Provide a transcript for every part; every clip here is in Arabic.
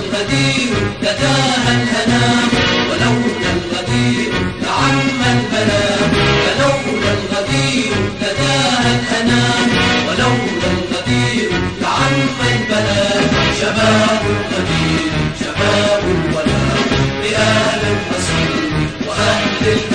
الغدير لتاهى فلولا الغدير لتاهى الأنام ولولا الغدير لعم البلام شباب الغدير شباب الولاء لآل الرسول وأهل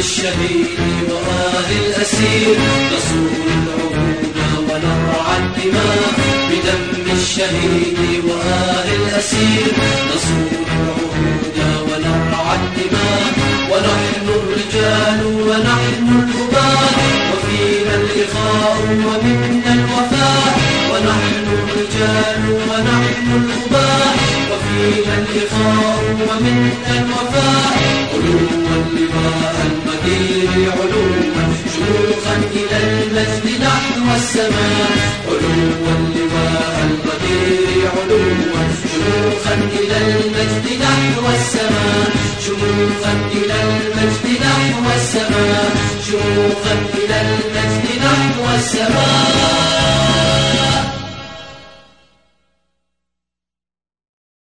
للشهيد وآل الأسير نصون العهود ونرعى الدماء بدم الشهيد وآل الأسير نصون العهود ونرعى الدماء ونحن الرجال ونحن الأباء وفينا الإخاء ومنا الوفاء ونحن الرجال ونحن الأباء وفينا الإخاء ومنا الوفاء السماء علوا لواء المدير علوا شموخا إلى المجد نحو السماء شموخا إلى المجد نحو السماء شموخا إلى المجد نحو السماء